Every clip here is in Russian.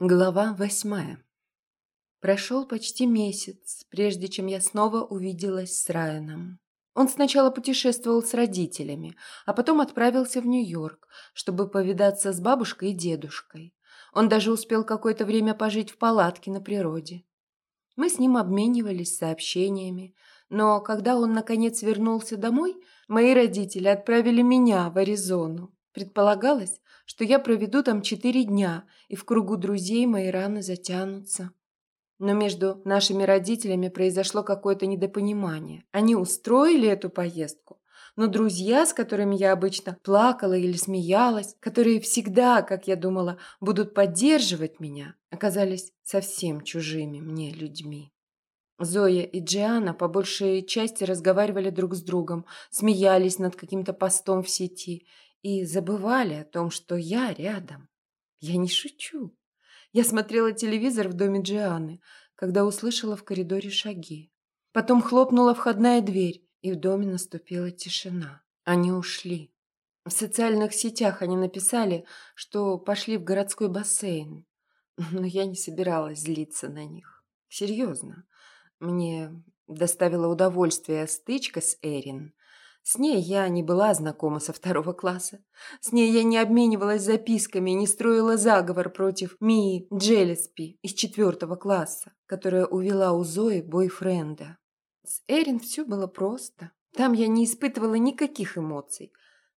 Глава восьмая. Прошел почти месяц, прежде чем я снова увиделась с Райаном. Он сначала путешествовал с родителями, а потом отправился в Нью-Йорк, чтобы повидаться с бабушкой и дедушкой. Он даже успел какое-то время пожить в палатке на природе. Мы с ним обменивались сообщениями, но когда он наконец вернулся домой, мои родители отправили меня в Аризону. Предполагалось, что я проведу там четыре дня, и в кругу друзей мои раны затянутся. Но между нашими родителями произошло какое-то недопонимание. Они устроили эту поездку, но друзья, с которыми я обычно плакала или смеялась, которые всегда, как я думала, будут поддерживать меня, оказались совсем чужими мне людьми. Зоя и Джиана по большей части разговаривали друг с другом, смеялись над каким-то постом в сети и забывали о том, что я рядом. Я не шучу. Я смотрела телевизор в доме Джианы, когда услышала в коридоре шаги. Потом хлопнула входная дверь, и в доме наступила тишина. Они ушли. В социальных сетях они написали, что пошли в городской бассейн. Но я не собиралась злиться на них. Серьезно. Мне доставила удовольствие стычка с Эрин. С ней я не была знакома со второго класса. С ней я не обменивалась записками не строила заговор против Мии Джелеспи из четвертого класса, которая увела у Зои бойфренда. С Эрин все было просто. Там я не испытывала никаких эмоций.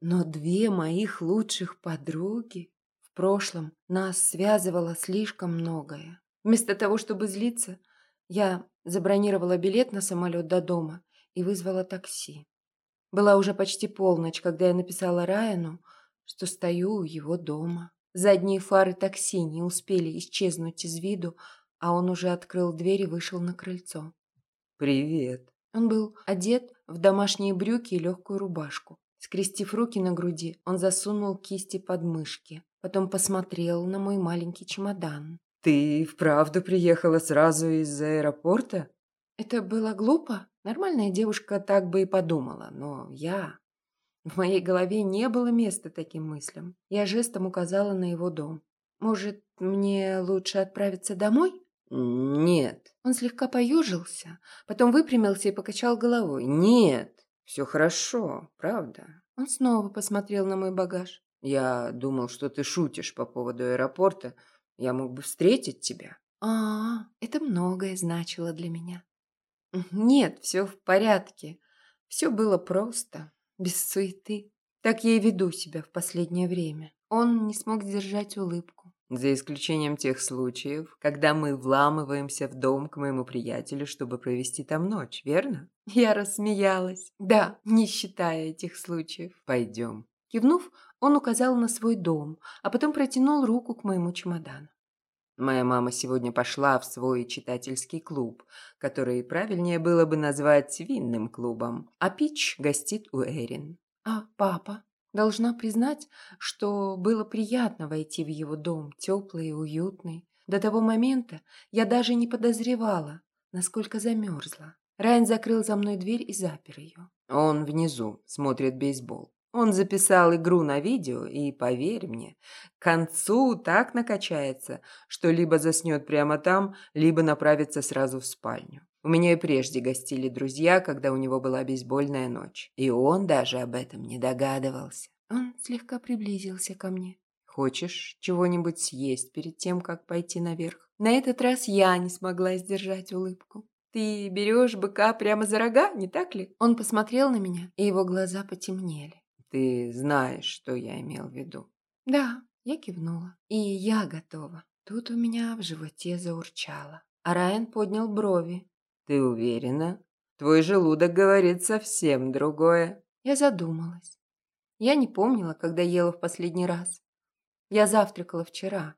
Но две моих лучших подруги... В прошлом нас связывало слишком многое. Вместо того, чтобы злиться, я забронировала билет на самолет до дома и вызвала такси. Была уже почти полночь, когда я написала Райану, что стою у его дома. Задние фары такси не успели исчезнуть из виду, а он уже открыл дверь и вышел на крыльцо. «Привет». Он был одет в домашние брюки и легкую рубашку. Скрестив руки на груди, он засунул кисти под мышки. Потом посмотрел на мой маленький чемодан. «Ты вправду приехала сразу из аэропорта?» Это было глупо. Нормальная девушка так бы и подумала, но я... В моей голове не было места таким мыслям. Я жестом указала на его дом. «Может, мне лучше отправиться домой?» «Нет». Он слегка поюжился, потом выпрямился и покачал головой. «Нет, все хорошо, правда». Он снова посмотрел на мой багаж. «Я думал, что ты шутишь по поводу аэропорта. Я мог бы встретить тебя». А, -а, -а это многое значило для меня. Нет, все в порядке. Все было просто, без суеты. Так я и веду себя в последнее время. Он не смог сдержать улыбку. За исключением тех случаев, когда мы вламываемся в дом к моему приятелю, чтобы провести там ночь, верно? Я рассмеялась. Да, не считая этих случаев. Пойдем. Кивнув, он указал на свой дом, а потом протянул руку к моему чемодану. Моя мама сегодня пошла в свой читательский клуб, который правильнее было бы назвать винным клубом, а Пич гостит у Эрин. А папа? Должна признать, что было приятно войти в его дом, теплый и уютный. До того момента я даже не подозревала, насколько замерзла. Райан закрыл за мной дверь и запер ее. Он внизу, смотрит бейсбол. Он записал игру на видео, и, поверь мне, к концу так накачается, что либо заснет прямо там, либо направится сразу в спальню. У меня и прежде гостили друзья, когда у него была бейсбольная ночь. И он даже об этом не догадывался. Он слегка приблизился ко мне. «Хочешь чего-нибудь съесть перед тем, как пойти наверх?» На этот раз я не смогла сдержать улыбку. «Ты берешь быка прямо за рога, не так ли?» Он посмотрел на меня, и его глаза потемнели. Ты знаешь, что я имел в виду. Да, я кивнула. И я готова. Тут у меня в животе заурчало. А Райан поднял брови. Ты уверена? Твой желудок говорит совсем другое. Я задумалась. Я не помнила, когда ела в последний раз. Я завтракала вчера.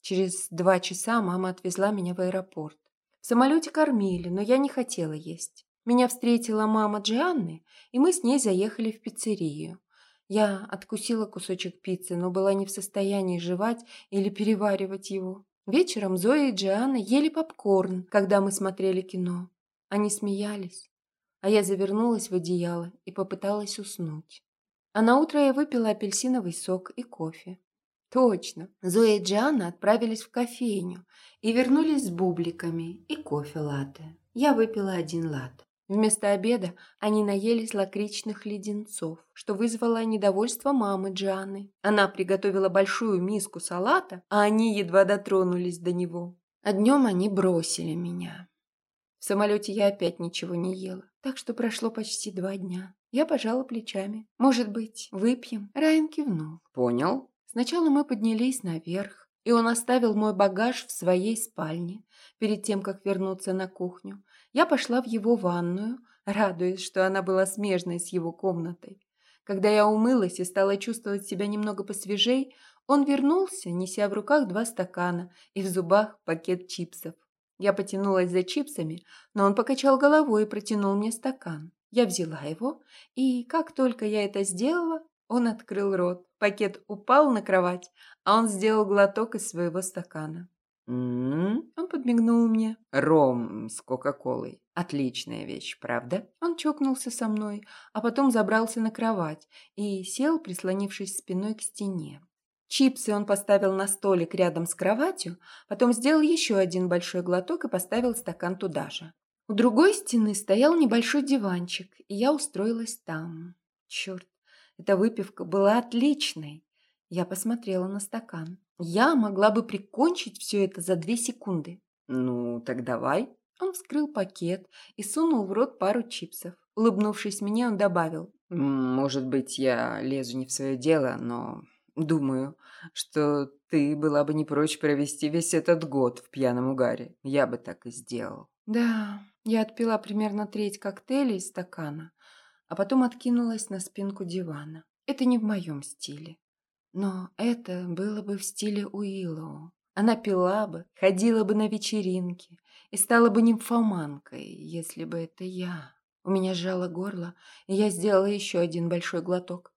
Через два часа мама отвезла меня в аэропорт. В самолете кормили, но я не хотела есть. Меня встретила мама Джианны, и мы с ней заехали в пиццерию. Я откусила кусочек пиццы, но была не в состоянии жевать или переваривать его. Вечером Зоя и Джианна ели попкорн, когда мы смотрели кино. Они смеялись, а я завернулась в одеяло и попыталась уснуть. А на утро я выпила апельсиновый сок и кофе. Точно. Зоя и Джианна отправились в кофейню и вернулись с бубликами и кофе латте. Я выпила один латте. Вместо обеда они наелись лакричных леденцов, что вызвало недовольство мамы Джианны. Она приготовила большую миску салата, а они едва дотронулись до него. А днем они бросили меня. В самолете я опять ничего не ела, так что прошло почти два дня. Я пожала плечами. «Может быть, выпьем?» Райан кивнул. «Понял». Сначала мы поднялись наверх, и он оставил мой багаж в своей спальне, перед тем, как вернуться на кухню. Я пошла в его ванную, радуясь, что она была смежной с его комнатой. Когда я умылась и стала чувствовать себя немного посвежей, он вернулся, неся в руках два стакана и в зубах пакет чипсов. Я потянулась за чипсами, но он покачал головой и протянул мне стакан. Я взяла его, и как только я это сделала, он открыл рот. Пакет упал на кровать, а он сделал глоток из своего стакана. «М-м-м». Он подмигнул мне. Ром с Кока-Колой. Отличная вещь, правда? Он чокнулся со мной, а потом забрался на кровать и сел, прислонившись спиной к стене. Чипсы он поставил на столик рядом с кроватью, потом сделал еще один большой глоток и поставил стакан туда же. У другой стены стоял небольшой диванчик, и я устроилась там. Черт, эта выпивка была отличной. Я посмотрела на стакан. Я могла бы прикончить все это за две секунды. Ну, так давай. Он вскрыл пакет и сунул в рот пару чипсов. Улыбнувшись мне, он добавил. Может быть, я лезу не в свое дело, но думаю, что ты была бы не прочь провести весь этот год в пьяном угаре. Я бы так и сделал. Да, я отпила примерно треть коктейля из стакана, а потом откинулась на спинку дивана. Это не в моем стиле. Но это было бы в стиле Уиллоу. Она пила бы, ходила бы на вечеринки и стала бы нимфоманкой, если бы это я. У меня сжало горло, и я сделала еще один большой глоток.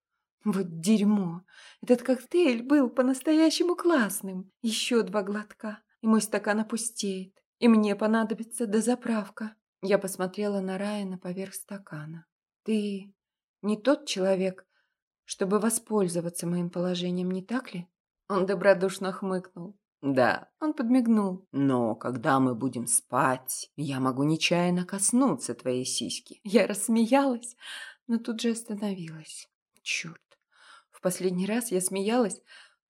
Вот дерьмо! Этот коктейль был по-настоящему классным. Еще два глотка, и мой стакан опустеет, и мне понадобится дозаправка. Я посмотрела на Райана поверх стакана. «Ты не тот человек, чтобы воспользоваться моим положением, не так ли?» Он добродушно хмыкнул. Да, он подмигнул. Но когда мы будем спать, я могу нечаянно коснуться твоей сиськи. Я рассмеялась, но тут же остановилась. Черт. В последний раз я смеялась,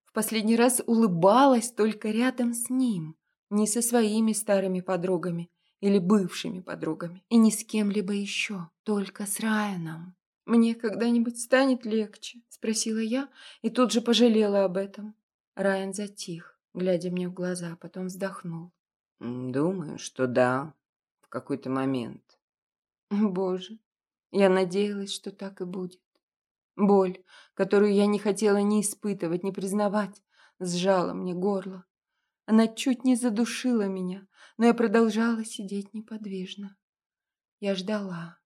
в последний раз улыбалась только рядом с ним, не со своими старыми подругами или бывшими подругами, и ни с кем-либо еще, только с Райаном. «Мне когда-нибудь станет легче?» – спросила я и тут же пожалела об этом. Райан затих, глядя мне в глаза, а потом вздохнул. «Думаю, что да, в какой-то момент». Боже, я надеялась, что так и будет. Боль, которую я не хотела ни испытывать, ни признавать, сжала мне горло. Она чуть не задушила меня, но я продолжала сидеть неподвижно. Я ждала,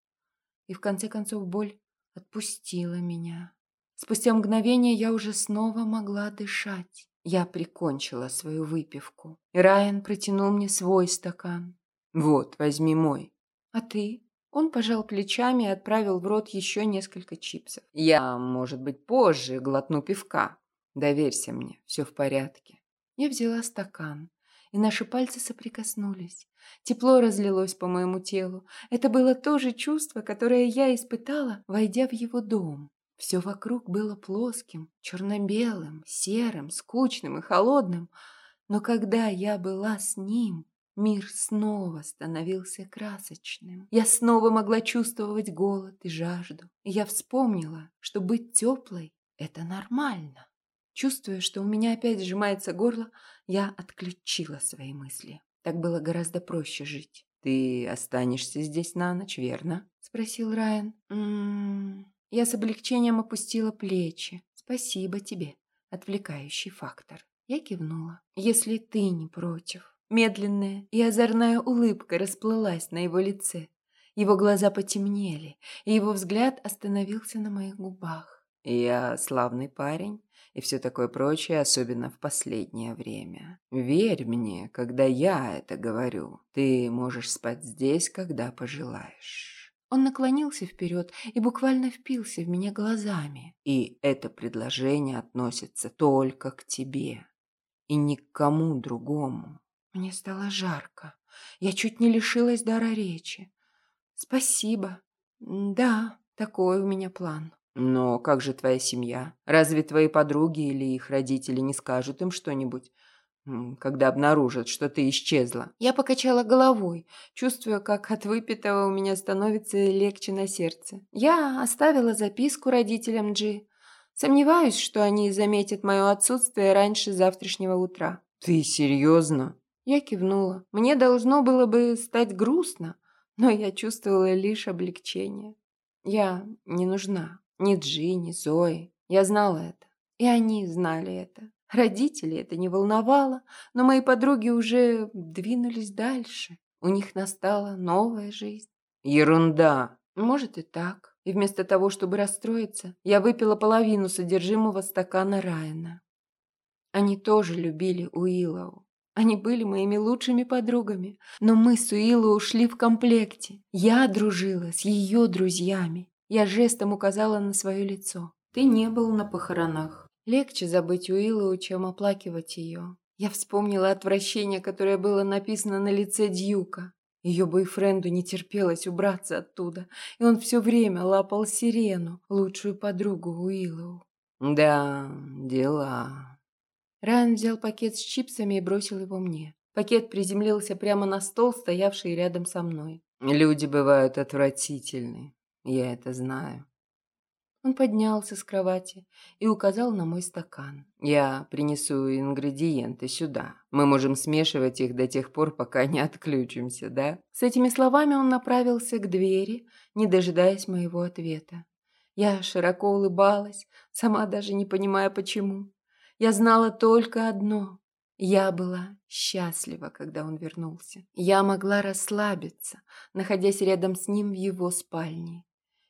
и в конце концов боль отпустила меня. Спустя мгновение я уже снова могла дышать. Я прикончила свою выпивку. И Райан протянул мне свой стакан. «Вот, возьми мой». «А ты?» Он пожал плечами и отправил в рот еще несколько чипсов. «Я, может быть, позже глотну пивка. Доверься мне, все в порядке». Я взяла стакан, и наши пальцы соприкоснулись. Тепло разлилось по моему телу. Это было то же чувство, которое я испытала, войдя в его дом. Все вокруг было плоским, черно-белым, серым, скучным и холодным. Но когда я была с ним, мир снова становился красочным. Я снова могла чувствовать голод и жажду. И я вспомнила, что быть теплой – это нормально. Чувствуя, что у меня опять сжимается горло, я отключила свои мысли. Так было гораздо проще жить. «Ты останешься здесь на ночь, верно?» – спросил Райан. «М -м -м. Я с облегчением опустила плечи. «Спасибо тебе, отвлекающий фактор». Я кивнула. «Если ты не против». Медленная и озорная улыбка расплылась на его лице. Его глаза потемнели, и его взгляд остановился на моих губах. «Я славный парень, и все такое прочее, особенно в последнее время. Верь мне, когда я это говорю. Ты можешь спать здесь, когда пожелаешь». Он наклонился вперед и буквально впился в меня глазами. «И это предложение относится только к тебе и ни к кому другому». Мне стало жарко. Я чуть не лишилась дара речи. «Спасибо. Да, такой у меня план». «Но как же твоя семья? Разве твои подруги или их родители не скажут им что-нибудь?» когда обнаружат, что ты исчезла. Я покачала головой, чувствуя, как от выпитого у меня становится легче на сердце. Я оставила записку родителям Джи. Сомневаюсь, что они заметят мое отсутствие раньше завтрашнего утра. Ты серьезно? Я кивнула. Мне должно было бы стать грустно, но я чувствовала лишь облегчение. Я не нужна. Ни Джи, ни Зои. Я знала это. И они знали это. Родителей это не волновало, но мои подруги уже двинулись дальше. У них настала новая жизнь. Ерунда. Может и так. И вместо того, чтобы расстроиться, я выпила половину содержимого стакана Райана. Они тоже любили Уиллоу. Они были моими лучшими подругами. Но мы с Уиллоу ушли в комплекте. Я дружила с ее друзьями. Я жестом указала на свое лицо. Ты не был на похоронах. Легче забыть Уиллу, чем оплакивать ее. Я вспомнила отвращение, которое было написано на лице Дьюка. Ее бойфренду не терпелось убраться оттуда, и он все время лапал Сирену, лучшую подругу Уиллоу. «Да, дела». Райан взял пакет с чипсами и бросил его мне. Пакет приземлился прямо на стол, стоявший рядом со мной. «Люди бывают отвратительны, я это знаю. Он поднялся с кровати и указал на мой стакан. «Я принесу ингредиенты сюда. Мы можем смешивать их до тех пор, пока не отключимся, да?» С этими словами он направился к двери, не дожидаясь моего ответа. Я широко улыбалась, сама даже не понимая почему. Я знала только одно. Я была счастлива, когда он вернулся. Я могла расслабиться, находясь рядом с ним в его спальне.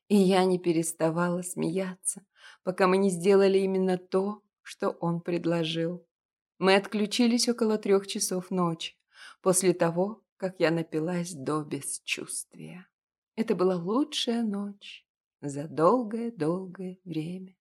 И я не переставала смеяться, пока мы не сделали именно то, что он предложил. Мы отключились около трех часов ночи, после того, как я напилась до бесчувствия. Это была лучшая ночь за долгое-долгое время.